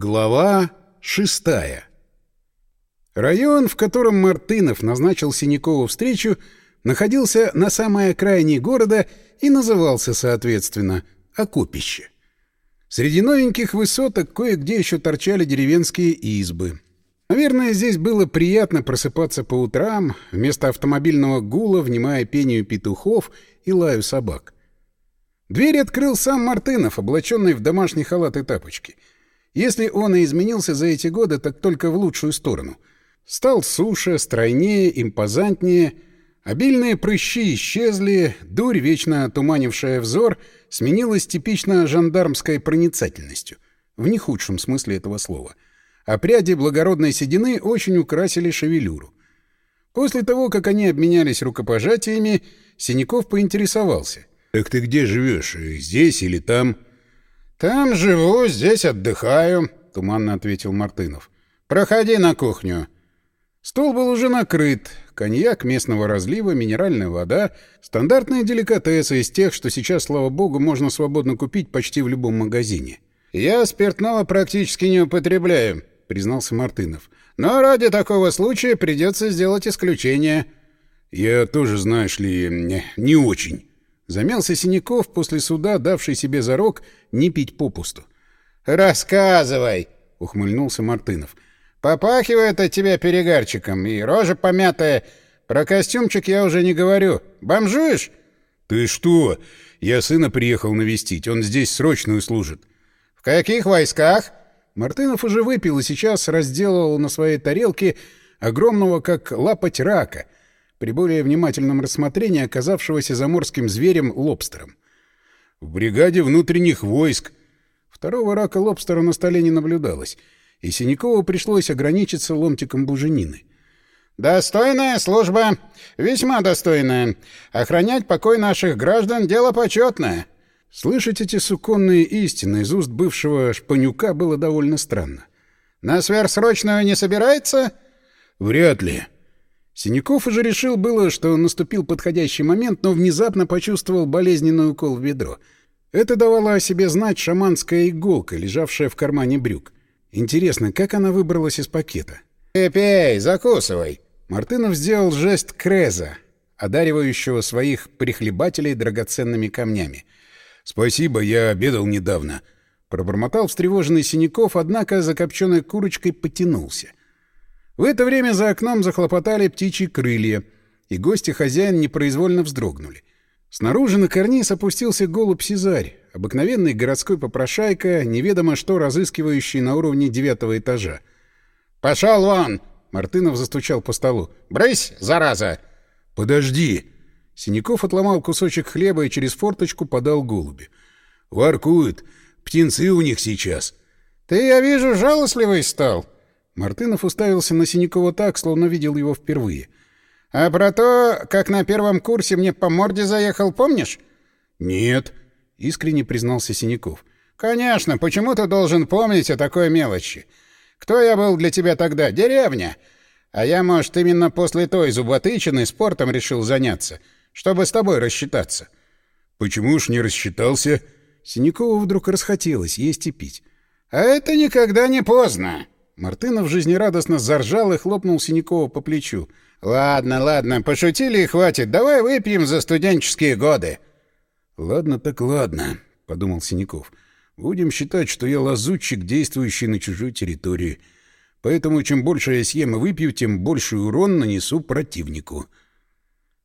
Глава шестая Район, в котором Мартынов назначил Синякову встречу, находился на самой окраине города и назывался, соответственно, Окопище. Среди новеньких высоток кое-где еще торчали деревенские избы. Наверное, здесь было приятно просыпаться по утрам, вместо автомобильного гула, внимая пению петухов и лаю собак. Дверь открыл сам Мартынов, облаченный в домашний халат и тапочки — если он и изменился за эти годы, так только в лучшую сторону. Стал суше, стройнее, импозантнее. Обильные прыщи исчезли, дурь, вечно туманившая взор, сменилась типично жандармской проницательностью. В не худшем смысле этого слова. А пряди благородной седины очень украсили шевелюру. После того, как они обменялись рукопожатиями, Синяков поинтересовался. «Так ты где живешь? Здесь или там?» «Там живу, здесь отдыхаю», — туманно ответил Мартынов. «Проходи на кухню». Стол был уже накрыт. Коньяк местного разлива, минеральная вода — стандартные деликатесы из тех, что сейчас, слава богу, можно свободно купить почти в любом магазине. «Я спиртного практически не употребляю», — признался Мартынов. «Но ради такого случая придется сделать исключение». «Я тоже, знаешь ли, не очень». Замялся Синяков после суда, давший себе зарок не пить попусту. «Рассказывай!» — ухмыльнулся Мартынов. «Попахивает от тебя перегарчиком, и рожа помятая. Про костюмчик я уже не говорю. Бомжуешь?» «Ты что? Я сына приехал навестить, он здесь срочную служит». «В каких войсках?» Мартынов уже выпил и сейчас разделывал на своей тарелке огромного, как лапоть рака — при более внимательном рассмотрении оказавшегося заморским зверем лобстером. В бригаде внутренних войск. Второго рака лобстера на столе не наблюдалось, и Синякову пришлось ограничиться ломтиком буженины. «Достойная служба. Весьма достойная. Охранять покой наших граждан — дело почетное». Слышать эти суконные истины из уст бывшего шпанюка было довольно странно. «На сверхсрочную не собирается?» «Вряд ли», Синяков уже решил было, что наступил подходящий момент, но внезапно почувствовал болезненный укол в бедро. Это давала о себе знать шаманская иголка, лежавшая в кармане брюк. Интересно, как она выбралась из пакета? «Пей, пей, закусывай!» Мартынов сделал жест Креза, одаривающего своих прихлебателей драгоценными камнями. «Спасибо, я обедал недавно». Пробормотал встревоженный Синяков, однако за копченой курочкой потянулся. В это время за окном захлопотали птичьи крылья, и гости хозяин непроизвольно вздрогнули. Снаружи на карниз опустился голубь Сизарь, обыкновенный городской попрошайка, неведомо что разыскивающий на уровне девятого этажа. «Пошел вон!» — Мартынов застучал по столу. «Брысь, зараза!» «Подожди!» Синяков отломал кусочек хлеба и через форточку подал голуби. «Воркуют. Птенцы у них сейчас». «Ты, я вижу, жалостливый стал!» Мартынов уставился на Синякова так, словно видел его впервые. «А про то, как на первом курсе мне по морде заехал, помнишь?» «Нет», — искренне признался Синяков. «Конечно, почему ты должен помнить о такой мелочи? Кто я был для тебя тогда? Деревня. А я, может, именно после той зуботычины спортом решил заняться, чтобы с тобой рассчитаться». «Почему ж не рассчитался?» Синякову вдруг расхотелось есть и пить. «А это никогда не поздно!» Мартынов жизнерадостно заржал и хлопнул Синякова по плечу. «Ладно, ладно, пошутили и хватит. Давай выпьем за студенческие годы». «Ладно так ладно», — подумал Синяков. «Будем считать, что я лазутчик, действующий на чужой территории. Поэтому чем больше я съем и выпью, тем больший урон нанесу противнику».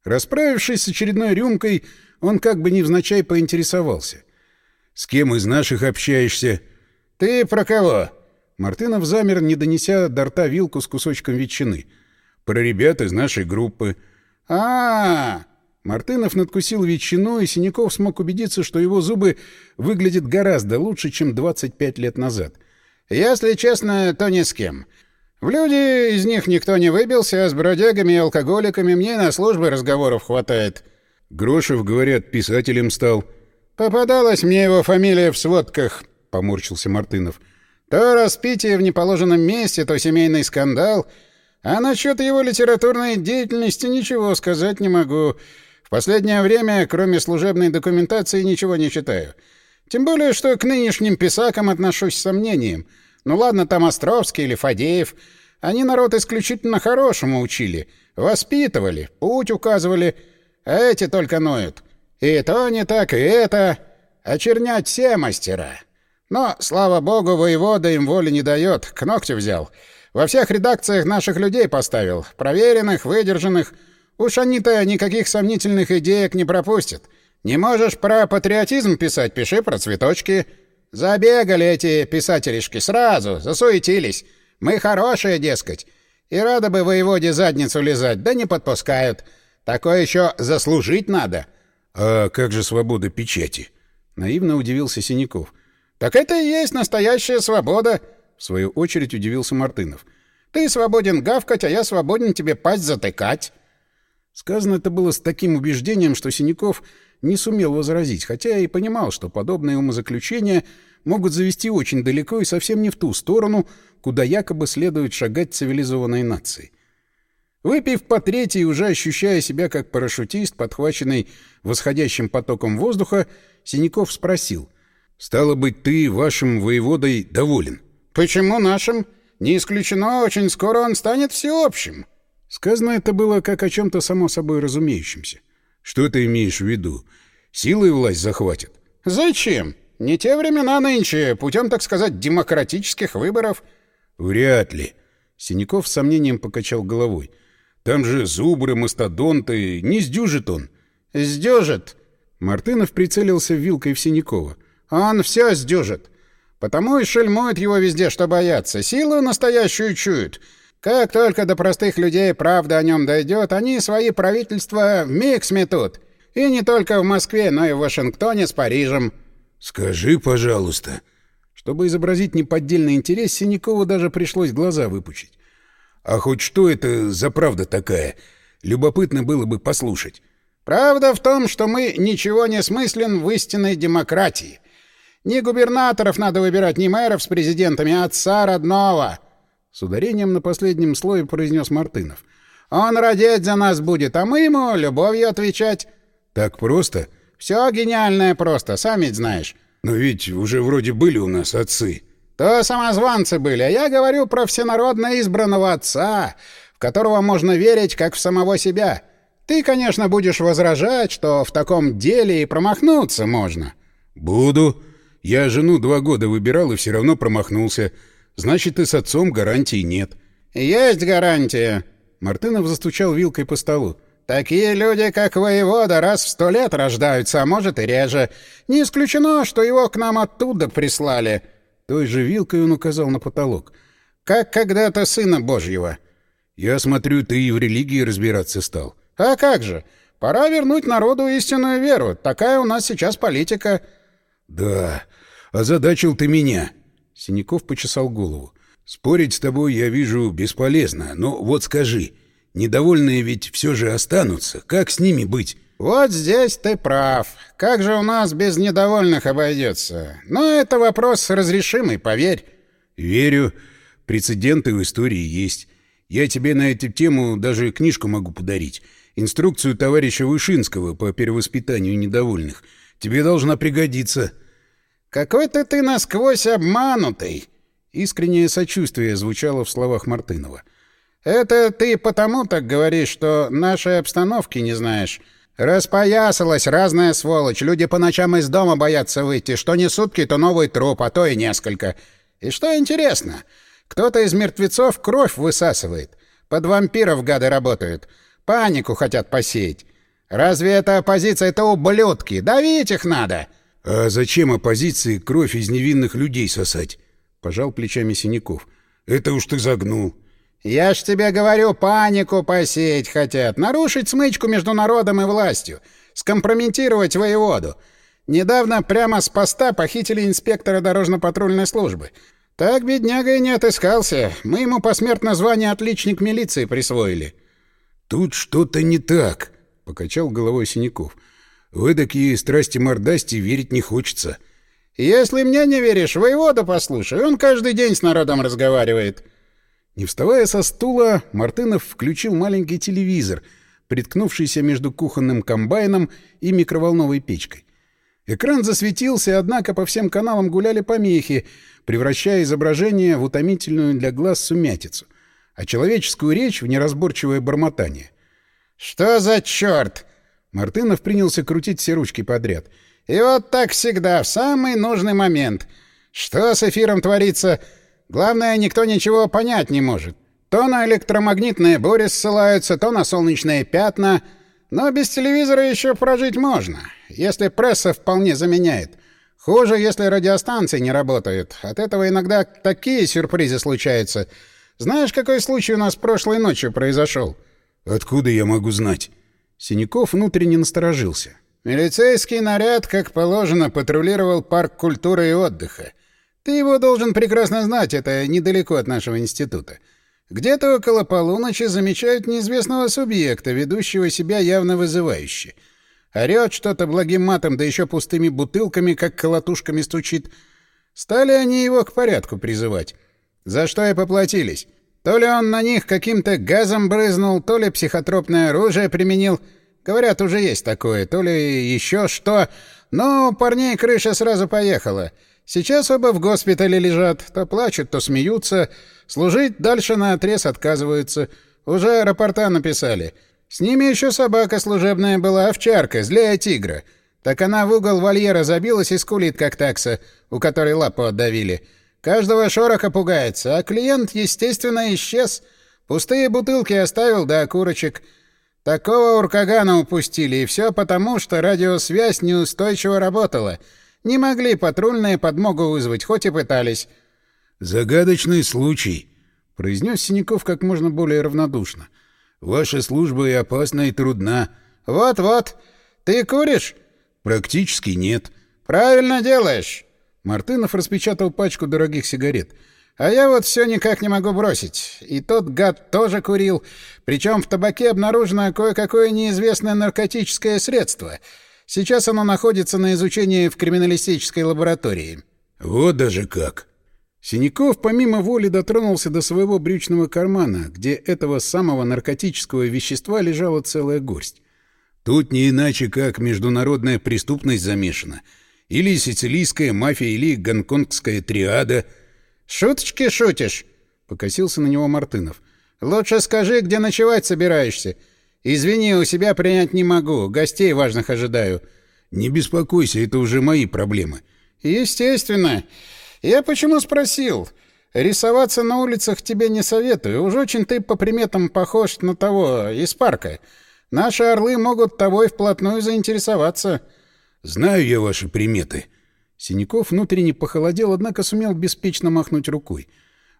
Расправившись с очередной рюмкой, он как бы невзначай поинтересовался. «С кем из наших общаешься?» «Ты про кого?» Мартынов замер, не донеся до рта вилку с кусочком ветчины. «Про ребят из нашей группы». А, -а, а Мартынов надкусил ветчину, и Синяков смог убедиться, что его зубы выглядят гораздо лучше, чем 25 лет назад. «Если честно, то ни с кем. В люди из них никто не выбился, а с бродягами и алкоголиками мне на службе разговоров хватает». Грошев, говорят, писателем стал. «Попадалась мне его фамилия в сводках», — поморщился Мартынов. — то распитие в неположенном месте, то семейный скандал. А насчет его литературной деятельности ничего сказать не могу. В последнее время, кроме служебной документации, ничего не читаю. Тем более, что к нынешним писакам отношусь с сомнением. Ну ладно, там Островский или Фадеев. Они народ исключительно хорошему учили, воспитывали, путь указывали, а эти только ноют. И то не так, и это. Очернять все мастера. Но, слава богу, воевода им воли не дает, к ногтю взял. Во всех редакциях наших людей поставил, проверенных, выдержанных. Уж они-то никаких сомнительных идеек не пропустят. Не можешь про патриотизм писать, пиши про цветочки. Забегали эти писателишки сразу, засуетились. Мы хорошие, дескать. И рады бы воеводе задницу лизать, да не подпускают. Такое еще заслужить надо. — А как же свобода печати? — наивно удивился Синяков. — Так это и есть настоящая свобода, — в свою очередь удивился Мартынов. — Ты свободен гавкать, а я свободен тебе пасть затыкать. Сказано это было с таким убеждением, что Синяков не сумел возразить, хотя и понимал, что подобные умозаключения могут завести очень далеко и совсем не в ту сторону, куда якобы следует шагать цивилизованной нации. Выпив по третьей, уже ощущая себя как парашютист, подхваченный восходящим потоком воздуха, Синяков спросил. «Стало быть, ты вашим воеводой доволен?» «Почему нашим? Не исключено, очень скоро он станет всеобщим». Сказано это было как о чем-то само собой разумеющемся. «Что ты имеешь в виду? Силой власть захватит?» «Зачем? Не те времена нынче, путем, так сказать, демократических выборов». «Вряд ли». Синяков с сомнением покачал головой. Там же зубры, мастодонты. Не сдюжит он. Сдюжит. Мартынов прицелился вилкой в Синякова. Он все сдюжит. Потому и шельмуют его везде, что боятся. Силу настоящую чуют. Как только до простых людей правда о нем дойдет, они свои правительства вмиг сметут. И не только в Москве, но и в Вашингтоне с Парижем. «Скажи, пожалуйста». Чтобы изобразить неподдельный интерес, Синякову даже пришлось глаза выпучить. А хоть что это за правда такая? Любопытно было бы послушать. Правда в том, что мы ничего не смыслен в истинной демократии. Не губернаторов надо выбирать, не мэров с президентами, а отца родного. С ударением на последнем слое произнес Мартынов. Он родить за нас будет, а мы ему любовью отвечать. Так просто? Все гениальное просто, сам ведь знаешь. Но ведь уже вроде были у нас отцы. То самозванцы были, а я говорю про всенародно избранного отца, в которого можно верить как в самого себя. Ты, конечно, будешь возражать, что в таком деле и промахнуться можно. Буду. Я жену два года выбирал и все равно промахнулся. Значит, и с отцом гарантии нет. Есть гарантия. Мартынов застучал вилкой по столу. Такие люди, как воевода, раз в сто лет рождаются, а может и реже. Не исключено, что его к нам оттуда прислали. Той же вилкой он указал на потолок. «Как когда-то сына Божьего». «Я смотрю, ты и в религии разбираться стал». «А как же? Пора вернуть народу истинную веру. Такая у нас сейчас политика». «Да, озадачил ты меня». Синяков почесал голову. «Спорить с тобой, я вижу, бесполезно. Но вот скажи, недовольные ведь все же останутся. Как с ними быть?» «Вот здесь ты прав. Как же у нас без недовольных обойдется? Но это вопрос разрешимый, поверь». «Верю. Прецеденты в истории есть. Я тебе на эту тему даже книжку могу подарить. Инструкцию товарища Вышинского по перевоспитанию недовольных. Тебе должна пригодиться». «Какой-то ты насквозь обманутый!» Искреннее сочувствие звучало в словах Мартынова. «Это ты потому так говоришь, что нашей обстановки не знаешь». «Распоясалась разная сволочь. Люди по ночам из дома боятся выйти. Что не сутки, то новый труп, а то и несколько. И что интересно, кто-то из мертвецов кровь высасывает. Под вампиров гады работают. Панику хотят посеять. Разве это оппозиция? Это ублюдки. Давить их надо!» «А зачем оппозиции кровь из невинных людей сосать?» — пожал плечами Синяков. «Это уж ты загнул». «Я ж тебе говорю, панику посеять хотят, нарушить смычку между народом и властью, скомпрометировать воеводу. Недавно прямо с поста похитили инспектора дорожно-патрульной службы. Так бедняга и не отыскался. Мы ему посмертно звание «отличник милиции» присвоили». «Тут что-то не так», — покачал головой Синяков. «В эдакие страсти-мордасти верить не хочется». «Если мне не веришь, воеводу послушай, он каждый день с народом разговаривает». Не вставая со стула, Мартынов включил маленький телевизор, приткнувшийся между кухонным комбайном и микроволновой печкой. Экран засветился, однако по всем каналам гуляли помехи, превращая изображение в утомительную для глаз сумятицу, а человеческую речь в неразборчивое бормотание. «Что за черт?» Мартынов принялся крутить все ручки подряд. «И вот так всегда, в самый нужный момент. Что с эфиром творится? Главное, никто ничего понять не может. То на электромагнитные бури ссылаются, то на солнечные пятна. Но без телевизора еще прожить можно, если пресса вполне заменяет. Хуже, если радиостанции не работают. От этого иногда такие сюрпризы случаются. Знаешь, какой случай у нас прошлой ночью произошел? Откуда я могу знать? Синяков внутренне насторожился. Милицейский наряд, как положено, патрулировал парк культуры и отдыха. Ты его должен прекрасно знать, это недалеко от нашего института. Где-то около полуночи замечают неизвестного субъекта, ведущего себя явно вызывающе. Орёт что-то благим матом, да еще пустыми бутылками, как колотушками стучит. Стали они его к порядку призывать. За что и поплатились. То ли он на них каким-то газом брызнул, то ли психотропное оружие применил. Говорят, уже есть такое, то ли еще что. Но у парней крыша сразу поехала. Сейчас оба в госпитале лежат. То плачут, то смеются. Служить дальше на отрез отказываются. Уже рапорта написали. С ними еще собака служебная была, овчарка, злая тигра. Так она в угол вольера забилась и скулит, как такса, у которой лапу отдавили. Каждого шороха пугается, а клиент, естественно, исчез. Пустые бутылки оставил, да окурочек. Такого уркагана упустили, и все потому, что радиосвязь неустойчиво работала. Не могли патрульные подмогу вызвать, хоть и пытались. «Загадочный случай», — произнес Синяков как можно более равнодушно. — Ваша служба и опасна, и трудна. Вот-вот. Ты куришь? Практически нет. Правильно делаешь. Мартынов распечатал пачку дорогих сигарет. А я вот все никак не могу бросить. И тот гад тоже курил. Причем в табаке обнаружено кое-какое неизвестное наркотическое средство. Сейчас оно находится на изучении в криминалистической лаборатории. Вот даже как. Синяков помимо воли дотронулся до своего брючного кармана, где этого самого наркотического вещества лежала целая горсть. Тут не иначе, как международная преступность замешана. Или сицилийская мафия, или гонконгская триада. «Шуточки шутишь?» — покосился на него Мартынов. «Лучше скажи, где ночевать собираешься. Извини, у себя принять не могу, гостей важных ожидаю». «Не беспокойся, это уже мои проблемы». «Естественно. «Я почему спросил? Рисоваться на улицах тебе не советую. Уж очень ты по приметам похож на того из парка. Наши орлы могут тобой вплотную заинтересоваться». «Знаю я ваши приметы». Синяков внутренне похолодел, однако сумел беспечно махнуть рукой.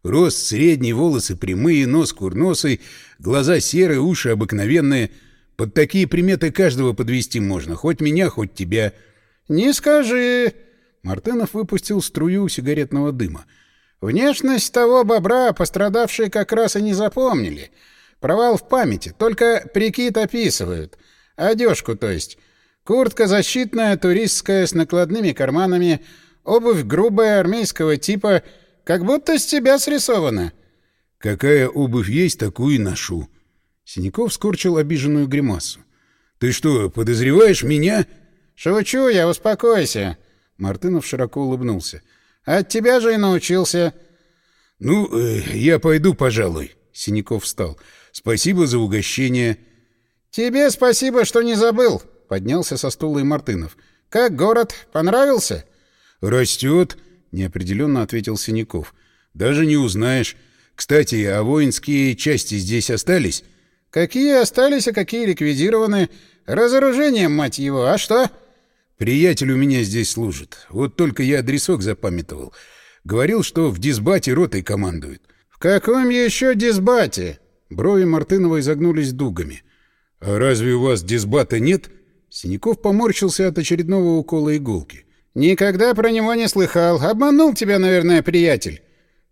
Рост средний, волосы прямые, нос курносый, глаза серые, уши обыкновенные. Под такие приметы каждого подвести можно, хоть меня, хоть тебя. — Не скажи. Мартынов выпустил струю сигаретного дыма. «Внешность того бобра пострадавшие как раз и не запомнили. Провал в памяти, только прикид описывают. Одежку, то есть. Куртка защитная, туристская, с накладными карманами, обувь грубая, армейского типа, как будто с тебя срисована». «Какая обувь есть, такую и ношу». Синяков скорчил обиженную гримасу. «Ты что, подозреваешь меня?» «Шучу я, успокойся. Мартынов широко улыбнулся. «От тебя же и научился». «Ну, э, я пойду, пожалуй». Синяков встал. «Спасибо за угощение». «Тебе спасибо, что не забыл», — поднялся со стула и Мартынов. «Как город? Понравился?» «Растет», — неопределенно ответил Синяков. «Даже не узнаешь. Кстати, а воинские части здесь остались?» «Какие остались, а какие ликвидированы? Разоружение, мать его, а что?» Приятель у меня здесь служит. Вот только я адресок запамятовал. Говорил, что в дисбате ротой командует. В каком еще дисбате? Брови Мартынова изогнулись дугами. А разве у вас дисбата нет? Синяков поморщился от очередного укола иголки. Никогда про него не слыхал. Обманул тебя, наверное, приятель.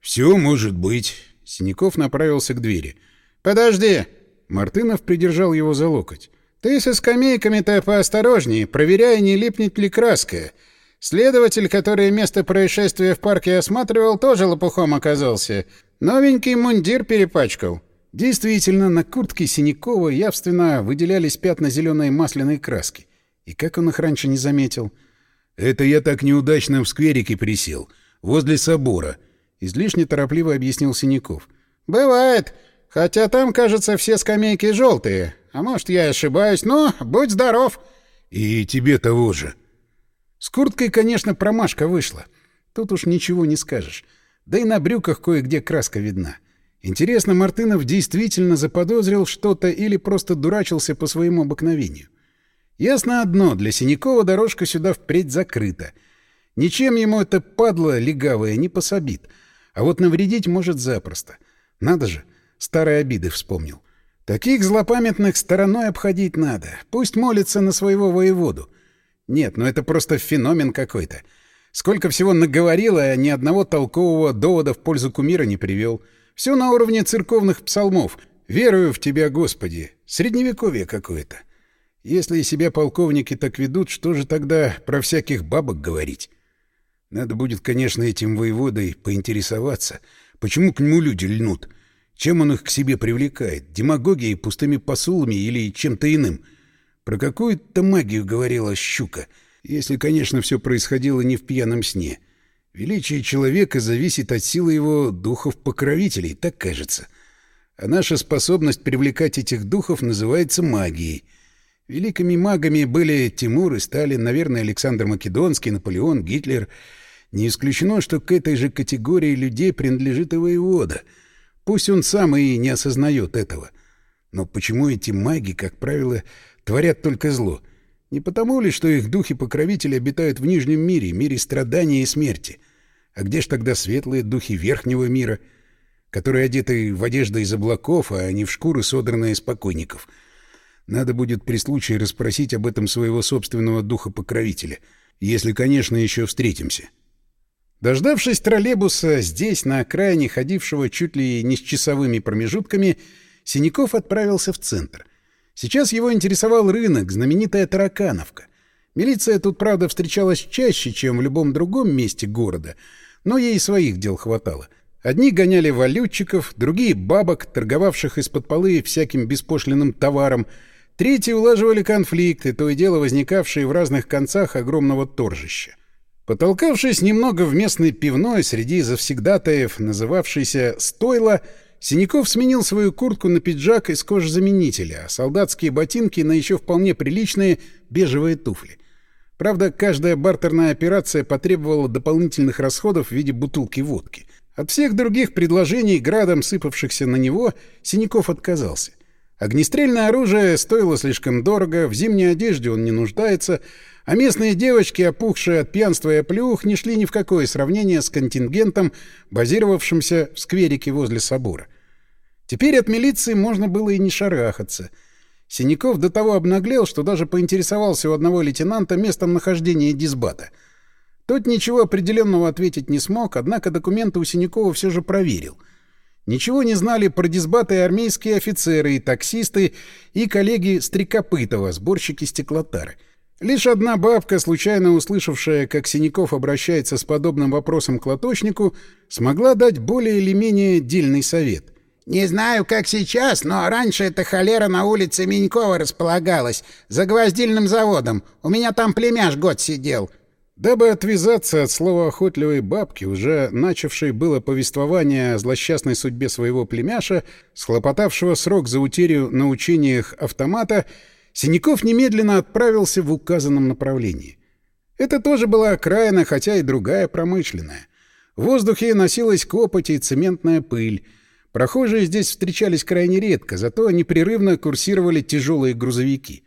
Все может быть. Синяков направился к двери. Подожди. Мартынов придержал его за локоть. Ты со скамейками-то поосторожней, проверяй, не липнет ли краска. Следователь, который место происшествия в парке осматривал, тоже лопухом оказался. Новенький мундир перепачкал. Действительно, на куртке Синякова явственно выделялись пятна зеленой масляной краски. И как он их раньше не заметил? Это я так неудачно в скверике присел, возле собора, — излишне торопливо объяснил Синяков. — Бывает. Хотя там, кажется, все скамейки желтые. А может, я ошибаюсь, но будь здоров. — И тебе того же. С курткой, конечно, промашка вышла. Тут уж ничего не скажешь. Да и на брюках кое-где краска видна. Интересно, Мартынов действительно заподозрил что-то или просто дурачился по своему обыкновению? Ясно одно, для Синякова дорожка сюда впредь закрыта. Ничем ему это падла легавая не пособит. А вот навредить может запросто. Надо же, старые обиды вспомнил. Таких злопамятных стороной обходить надо. Пусть молится на своего воеводу. Нет, ну это просто феномен какой-то. Сколько всего наговорил, а ни одного толкового довода в пользу кумира не привел. Все на уровне церковных псалмов. «Верую в тебя, Господи». Средневековье какое-то. Если себя полковники так ведут, что же тогда про всяких бабок говорить? Надо будет, конечно, этим воеводой поинтересоваться. Почему к нему люди льнут? Чем он их к себе привлекает? Демагогией, пустыми посулами или чем-то иным? Про какую-то магию говорила щука — если, конечно, все происходило не в пьяном сне. Величие человека зависит от силы его духов-покровителей, так кажется. А наша способность привлекать этих духов называется магией. Великими магами были Тимур и Сталин, наверное, Александр Македонский, Наполеон, Гитлер. Не исключено, что к этой же категории людей принадлежит и воевода. Пусть он сам и не осознает этого. Но почему эти маги, как правило, творят только зло — не потому ли, что их духи-покровители обитают в Нижнем мире, мире страдания и смерти? А где ж тогда светлые духи Верхнего мира, которые одеты в одежды из облаков, а не в шкуры, содранные из покойников? Надо будет при случае расспросить об этом своего собственного духа-покровителя, если, конечно, еще встретимся. Дождавшись троллейбуса здесь, на окраине, ходившего чуть ли не с часовыми промежутками, Синяков отправился в центр. Сейчас его интересовал рынок, знаменитая Таракановка. Милиция тут, правда, встречалась чаще, чем в любом другом месте города, но ей своих дел хватало. Одни гоняли валютчиков, другие — бабок, торговавших из-под полы всяким беспошлиным товаром, третьи улаживали конфликты, то и дело возникавшие в разных концах огромного торжища. Потолкавшись немного в местной пивной среди завсегдатаев, называвшейся «Стойло», Синяков сменил свою куртку на пиджак из кожзаменителя, а солдатские ботинки на еще вполне приличные бежевые туфли. Правда, каждая бартерная операция потребовала дополнительных расходов в виде бутылки водки. От всех других предложений, градом сыпавшихся на него, Синяков отказался. Огнестрельное оружие стоило слишком дорого, в зимней одежде он не нуждается, а местные девочки, опухшие от пьянства и оплеух, не шли ни в какое сравнение с контингентом, базировавшимся в скверике возле собора. Теперь от милиции можно было и не шарахаться. Синяков до того обнаглел, что даже поинтересовался у одного лейтенанта местом нахождения дисбата. Тот ничего определенного ответить не смог, однако документы у Синякова все же проверил — Ничего не знали про дисбаты армейские офицеры и таксисты, и коллеги Стрекопытова, сборщики стеклотары. Лишь одна бабка, случайно услышавшая, как Синяков обращается с подобным вопросом к лоточнику, смогла дать более или менее дельный совет. «Не знаю, как сейчас, но раньше эта холера на улице Менькова располагалась, за гвоздильным заводом. У меня там племяш год сидел». Дабы отвязаться от слова охотливой бабки, уже начавшей было повествование о злосчастной судьбе своего племяша, схлопотавшего срок за утерю на учениях автомата, Синяков немедленно отправился в указанном направлении. Это тоже была окраина, хотя и другая промышленная. В воздухе носилась копоть и цементная пыль. Прохожие здесь встречались крайне редко, зато непрерывно курсировали тяжелые грузовики.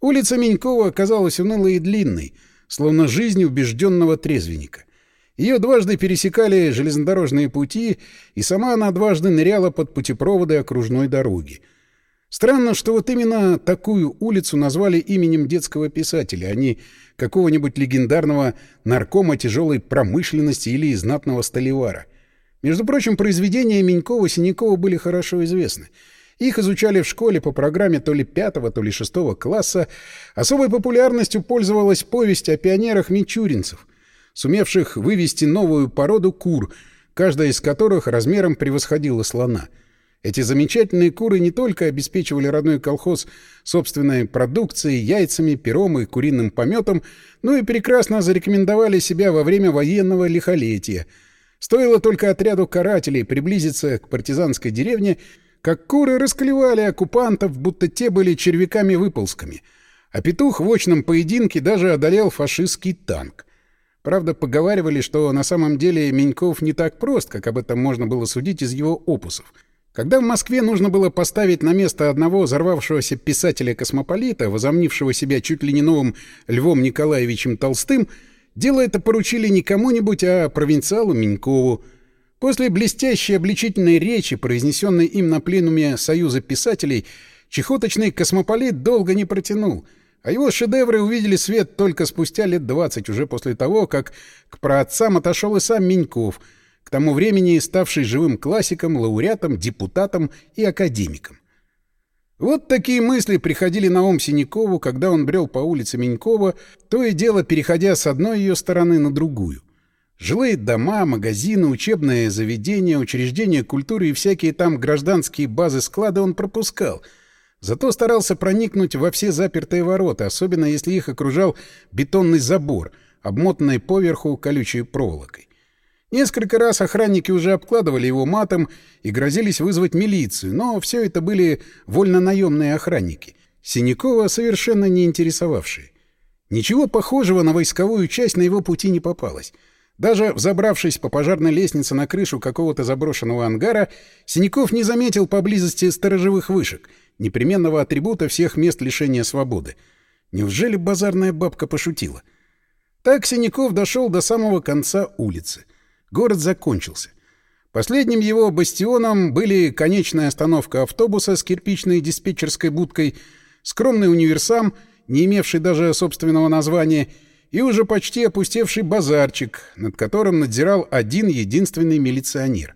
Улица Менькова оказалась унылой и длинной — словно жизнь убежденного трезвенника. Ее дважды пересекали железнодорожные пути, и сама она дважды ныряла под путепроводы окружной дороги. Странно, что вот именно такую улицу назвали именем детского писателя, а не какого-нибудь легендарного наркома тяжелой промышленности или знатного столевара. Между прочим, произведения Менькова-Синякова были хорошо известны — их изучали в школе по программе то ли пятого, то ли шестого класса. Особой популярностью пользовалась повесть о пионерах-мичуринцев, сумевших вывести новую породу кур, каждая из которых размером превосходила слона. Эти замечательные куры не только обеспечивали родной колхоз собственной продукцией, яйцами, пером и куриным пометом, но и прекрасно зарекомендовали себя во время военного лихолетия. Стоило только отряду карателей приблизиться к партизанской деревне, как куры расклевали оккупантов, будто те были червяками-выползками. А петух в очном поединке даже одолел фашистский танк. Правда, поговаривали, что на самом деле Меньков не так прост, как об этом можно было судить из его опусов — когда в Москве нужно было поставить на место одного взорвавшегося писателя-космополита, возомнившего себя чуть ли не новым Львом Николаевичем Толстым, дело это поручили не кому-нибудь, а провинциалу Менькову. После блестящей обличительной речи, произнесенной им на пленуме Союза писателей, чехоточный космополит долго не протянул, а его шедевры увидели свет только спустя лет двадцать, уже после того, как к праотцам отошел и сам Меньков — к тому времени ставший живым классиком, лауреатом, депутатом и академиком. Вот такие мысли приходили на ум Синякову, когда он брел по улице Менькова, то и дело переходя с одной ее стороны на другую. Жилые дома, магазины, учебные заведения, учреждения культуры и всякие там гражданские базы-склады он пропускал. Зато старался проникнуть во все запертые ворота, особенно если их окружал бетонный забор, обмотанный поверху колючей проволокой. Несколько раз охранники уже обкладывали его матом и грозились вызвать милицию, но все это были вольно-наемные охранники, Синякова совершенно не интересовавшие. Ничего похожего на войсковую часть на его пути не попалось. Даже взобравшись по пожарной лестнице на крышу какого-то заброшенного ангара, Синяков не заметил поблизости сторожевых вышек, непременного атрибута всех мест лишения свободы. Неужели базарная бабка пошутила? Так Синяков дошел до самого конца улицы — Город закончился. Последним его бастионом были конечная остановка автобуса с кирпичной диспетчерской будкой, скромный универсам, не имевший даже собственного названия, и уже почти опустевший базарчик, над которым надзирал один единственный милиционер.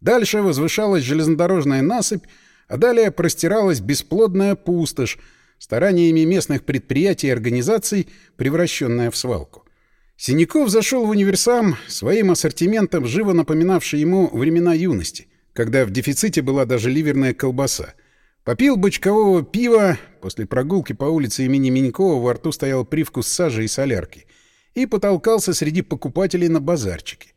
Дальше возвышалась железнодорожная насыпь, а далее простиралась бесплодная пустошь, стараниями местных предприятий и организаций, превращенная в свалку. Синяков зашел в универсам своим ассортиментом, живо напоминавший ему времена юности, когда в дефиците была даже ливерная колбаса. Попил бочкового пива, после прогулки по улице имени Минькова во рту стоял привкус сажи и солярки, и потолкался среди покупателей на базарчике.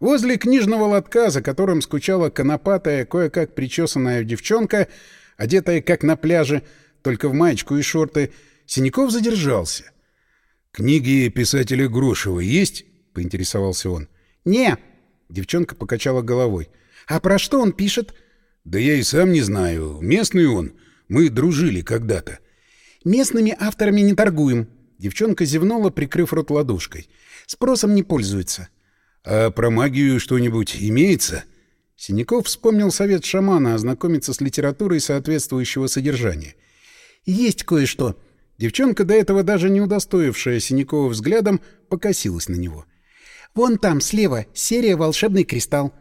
Возле книжного лотка, за которым скучала конопатая, кое-как причесанная девчонка, одетая как на пляже, только в маечку и шорты, Синяков задержался — «Книги писателя Грошева есть?» — поинтересовался он. «Не!» — девчонка покачала головой. «А про что он пишет?» «Да я и сам не знаю. Местный он. Мы дружили когда-то». «Местными авторами не торгуем». Девчонка зевнула, прикрыв рот ладошкой. «Спросом не пользуется». «А про магию что-нибудь имеется?» Синяков вспомнил совет шамана ознакомиться с литературой соответствующего содержания. «Есть кое-что. Девчонка, до этого даже не удостоившая Синякова взглядом, покосилась на него. «Вон там, слева, серия «Волшебный кристалл».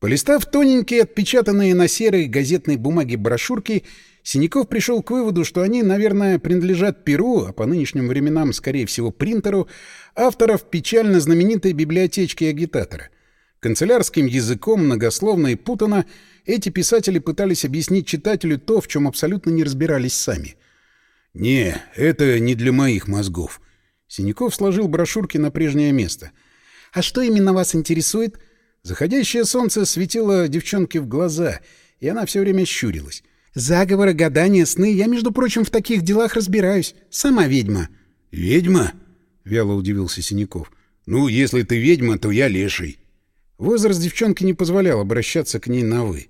Полистав тоненькие, отпечатанные на серой газетной бумаге брошюрки, Синяков пришел к выводу, что они, наверное, принадлежат Перу, а по нынешним временам, скорее всего, принтеру, авторов печально знаменитой библиотечки агитатора. Канцелярским языком, многословно и путано, эти писатели пытались объяснить читателю то, в чем абсолютно не разбирались сами — «Не, это не для моих мозгов». Синяков сложил брошюрки на прежнее место. «А что именно вас интересует?» Заходящее солнце светило девчонке в глаза, и она все время щурилась. «Заговоры, гадания, сны. Я, между прочим, в таких делах разбираюсь. Сама ведьма». «Ведьма?» — вяло удивился Синяков. «Ну, если ты ведьма, то я леший». Возраст девчонки не позволял обращаться к ней на «вы».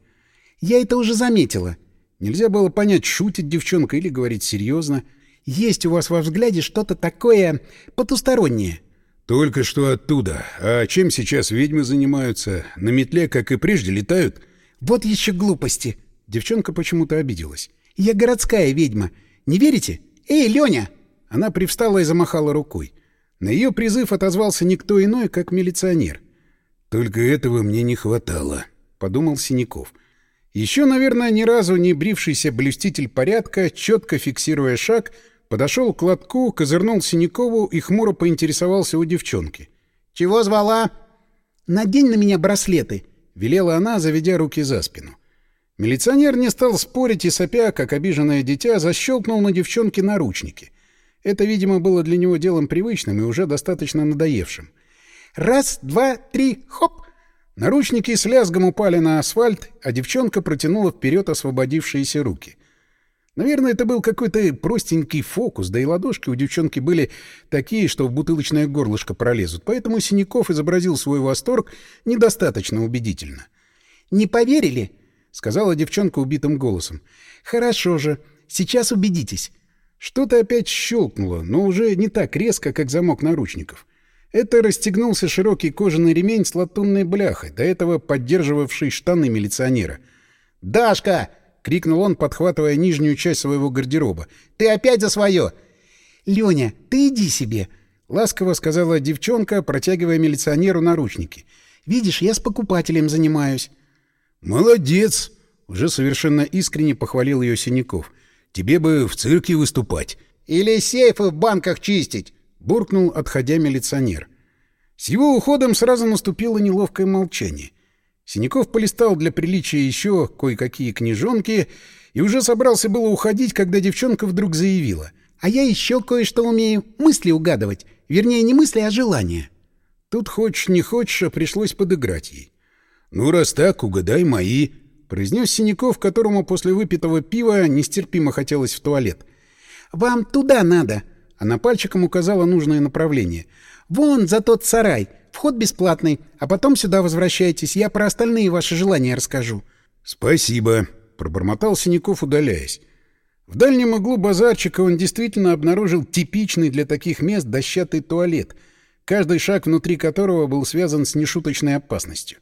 «Я это уже заметила. Нельзя было понять, шутит девчонка или говорит серьезно. Есть у вас во взгляде что-то такое потустороннее. Только что оттуда. А чем сейчас ведьмы занимаются? На метле, как и прежде, летают? Вот еще глупости. Девчонка почему-то обиделась. Я городская ведьма. Не верите? Эй, Леня! Она привстала и замахала рукой. На ее призыв отозвался никто иной, как милиционер. «Только этого мне не хватало», — подумал Синяков. — еще, наверное, ни разу не брившийся блюститель порядка, четко фиксируя шаг, подошел к лотку, козырнул Синякову и хмуро поинтересовался у девчонки. «Чего звала?» «Надень на меня браслеты», — велела она, заведя руки за спину. Милиционер не стал спорить и, сопя, как обиженное дитя, защелкнул на девчонке наручники. Это, видимо, было для него делом привычным и уже достаточно надоевшим. «Раз, два, три, хоп!» Наручники с лязгом упали на асфальт, а девчонка протянула вперед освободившиеся руки. Наверное, это был какой-то простенький фокус, да и ладошки у девчонки были такие, что в бутылочное горлышко пролезут, поэтому Синяков изобразил свой восторг недостаточно убедительно. «Не поверили?» — сказала девчонка убитым голосом. «Хорошо же. Сейчас убедитесь». Что-то опять щелкнуло, но уже не так резко, как замок наручников. Это расстегнулся широкий кожаный ремень с латунной бляхой, до этого поддерживавший штаны милиционера. «Дашка!» — крикнул он, подхватывая нижнюю часть своего гардероба. «Ты опять за свое!» «Леня, ты иди себе!» — ласково сказала девчонка, протягивая милиционеру наручники. «Видишь, я с покупателем занимаюсь». «Молодец!» — уже совершенно искренне похвалил ее Синяков. «Тебе бы в цирке выступать». «Или сейфы в банках чистить!» — буркнул, отходя милиционер. С его уходом сразу наступило неловкое молчание. Синяков полистал для приличия еще кое-какие книжонки и уже собрался было уходить, когда девчонка вдруг заявила. «А я еще кое-что умею. Мысли угадывать. Вернее, не мысли, а желания». Тут хочешь не хочешь, а пришлось подыграть ей. «Ну, раз так, угадай мои», — произнес Синяков, которому после выпитого пива нестерпимо хотелось в туалет. «Вам туда надо», — она пальчиком указала нужное направление. «Вон за тот сарай. Вход бесплатный, а потом сюда возвращайтесь, я про остальные ваши желания расскажу». «Спасибо», — пробормотал Синяков, удаляясь. В дальнем углу базарчика он действительно обнаружил типичный для таких мест дощатый туалет, каждый шаг внутри которого был связан с нешуточной опасностью.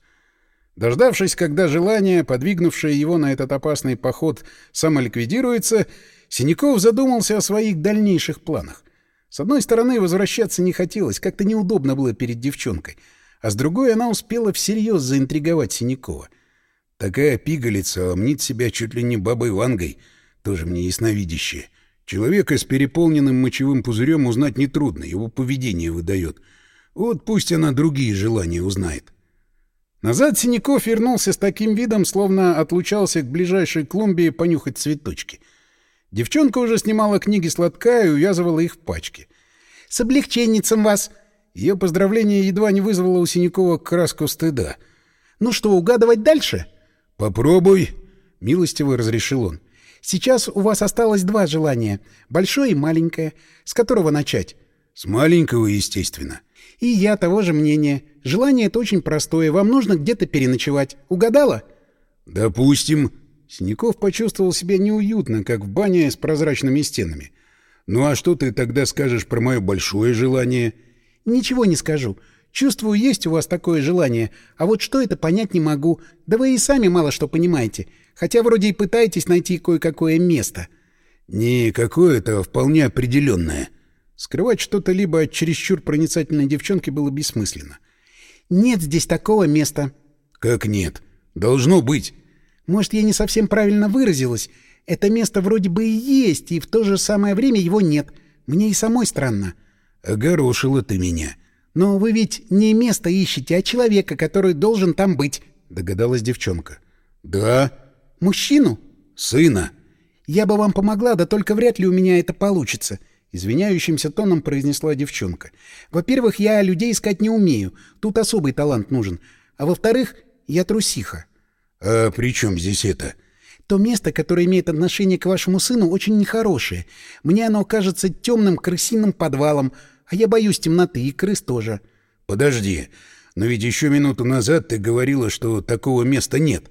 Дождавшись, когда желание, подвигнувшее его на этот опасный поход, самоликвидируется, Синяков задумался о своих дальнейших планах. С одной стороны, возвращаться не хотелось, как-то неудобно было перед девчонкой, а с другой она успела всерьез заинтриговать Синякова. Такая пигалица мнит себя чуть ли не бабой Вангой, тоже мне ясновидящая. Человека с переполненным мочевым пузырем узнать нетрудно, его поведение выдает. Вот пусть она другие желания узнает. Назад Синяков вернулся с таким видом, словно отлучался к ближайшей клумбе понюхать цветочки — Девчонка уже снимала книги сладка и увязывала их в пачки. «С облегченницем вас!» Ее поздравление едва не вызвало у Синякова краску стыда. «Ну что, угадывать дальше?» «Попробуй!» — милостиво разрешил он. «Сейчас у вас осталось два желания — большое и маленькое. С которого начать?» «С маленького, естественно». «И я того же мнения. Желание это очень простое. Вам нужно где-то переночевать. Угадала?» «Допустим», Синяков почувствовал себя неуютно, как в бане с прозрачными стенами. «Ну а что ты тогда скажешь про мое большое желание?» «Ничего не скажу. Чувствую, есть у вас такое желание, а вот что это понять не могу. Да вы и сами мало что понимаете, хотя вроде и пытаетесь найти кое-какое место». «Не какое-то, а вполне определенное». Скрывать что-то либо от чересчур проницательной девчонки было бессмысленно. «Нет здесь такого места». «Как нет? Должно быть». Может, я не совсем правильно выразилась. Это место вроде бы и есть, и в то же самое время его нет. Мне и самой странно. Огорошила ты меня. Но вы ведь не место ищете, а человека, который должен там быть, догадалась девчонка. Да. Мужчину? Сына. Я бы вам помогла, да только вряд ли у меня это получится. Извиняющимся тоном произнесла девчонка. Во-первых, я людей искать не умею. Тут особый талант нужен. А во-вторых, я трусиха. «А при чем здесь это?» «То место, которое имеет отношение к вашему сыну, очень нехорошее. Мне оно кажется темным крысиным подвалом, а я боюсь темноты и крыс тоже». «Подожди, но ведь еще минуту назад ты говорила, что такого места нет».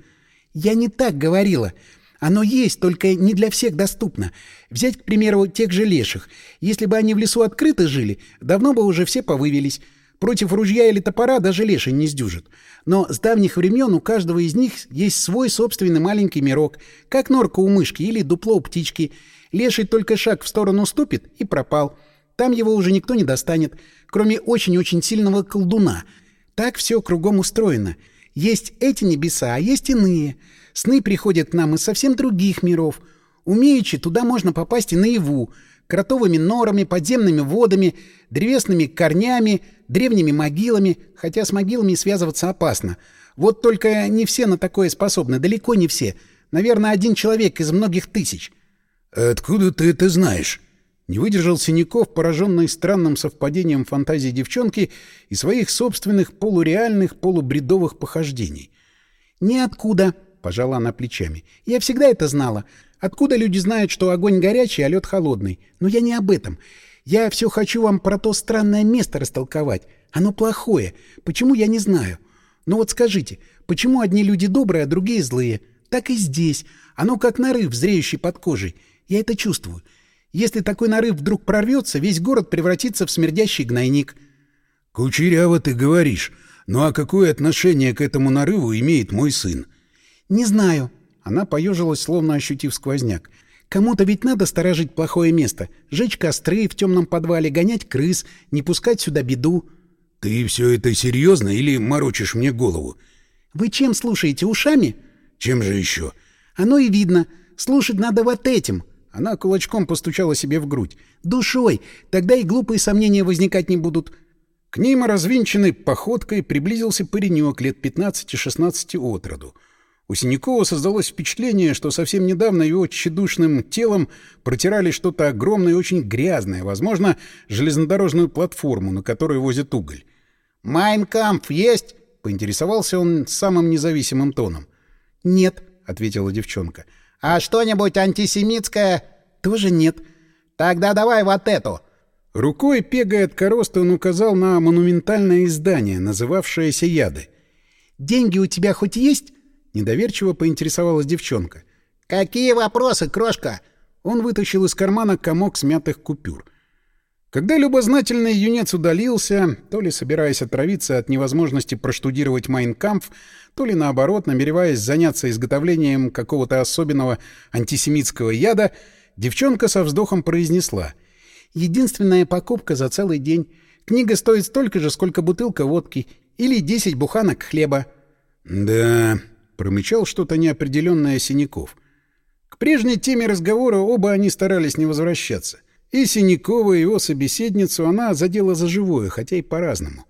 «Я не так говорила. Оно есть, только не для всех доступно. Взять, к примеру, тех же леших. Если бы они в лесу открыто жили, давно бы уже все повывелись». Против ружья или топора даже леший не сдюжит. Но с давних времен у каждого из них есть свой собственный маленький мирок, как норка у мышки или дупло у птички. Леший только шаг в сторону ступит и пропал. Там его уже никто не достанет, кроме очень-очень сильного колдуна. Так все кругом устроено. Есть эти небеса, а есть иные. Сны приходят к нам из совсем других миров. Умеючи, туда можно попасть и наяву кротовыми норами, подземными водами, древесными корнями, древними могилами, хотя с могилами связываться опасно. Вот только не все на такое способны, далеко не все. Наверное, один человек из многих тысяч. «Откуда ты это знаешь?» Не выдержал Синяков, пораженный странным совпадением фантазии девчонки и своих собственных полуреальных, полубредовых похождений. «Ниоткуда», — пожала она плечами. «Я всегда это знала. Откуда люди знают, что огонь горячий, а лед холодный? Но я не об этом. Я все хочу вам про то странное место растолковать. Оно плохое. Почему, я не знаю. Но вот скажите, почему одни люди добрые, а другие злые? Так и здесь. Оно как нарыв, зреющий под кожей. Я это чувствую. Если такой нарыв вдруг прорвется, весь город превратится в смердящий гнойник. — Кучеряво ты говоришь. Ну а какое отношение к этому нарыву имеет мой сын? — Не знаю. Она поежилась, словно ощутив сквозняк. Кому-то ведь надо сторожить плохое место, жечь костры в темном подвале, гонять крыс, не пускать сюда беду. — Ты все это серьезно или морочишь мне голову? — Вы чем слушаете, ушами? — Чем же еще? — Оно и видно. Слушать надо вот этим. Она кулачком постучала себе в грудь. «Душой! Тогда и глупые сомнения возникать не будут». К ним развинченной походкой приблизился паренек лет 15-16 от роду. У Синякова создалось впечатление, что совсем недавно его тщедушным телом протирали что-то огромное и очень грязное, возможно, железнодорожную платформу, на которой возят уголь. «Майнкамп есть?» — поинтересовался он самым независимым тоном. «Нет», — ответила девчонка. А что-нибудь антисемитское? Тоже нет. Тогда давай вот эту. Рукой, пегая от короста, он указал на монументальное издание, называвшееся «Яды». «Деньги у тебя хоть есть?» — недоверчиво поинтересовалась девчонка. «Какие вопросы, крошка?» Он вытащил из кармана комок смятых купюр. Когда любознательный юнец удалился, то ли собираясь отравиться от невозможности проштудировать Майнкампф, то ли наоборот, намереваясь заняться изготовлением какого-то особенного антисемитского яда, девчонка со вздохом произнесла. «Единственная покупка за целый день. Книга стоит столько же, сколько бутылка водки. Или десять буханок хлеба». «Да...» — промычал что-то неопределенное Синяков. К прежней теме разговора оба они старались не возвращаться — и Синякова, и его собеседницу она задела за живое, хотя и по-разному.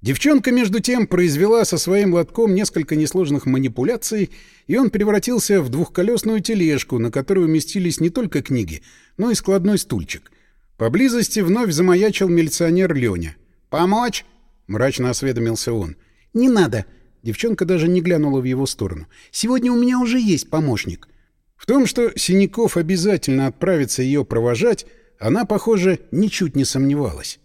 Девчонка, между тем, произвела со своим лотком несколько несложных манипуляций, и он превратился в двухколесную тележку, на которой уместились не только книги, но и складной стульчик. Поблизости вновь замаячил милиционер Леня. «Помочь?» — мрачно осведомился он. «Не надо!» Девчонка даже не глянула в его сторону. «Сегодня у меня уже есть помощник». В том, что Синяков обязательно отправится ее провожать, она, похоже, ничуть не сомневалась.